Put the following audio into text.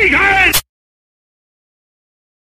你看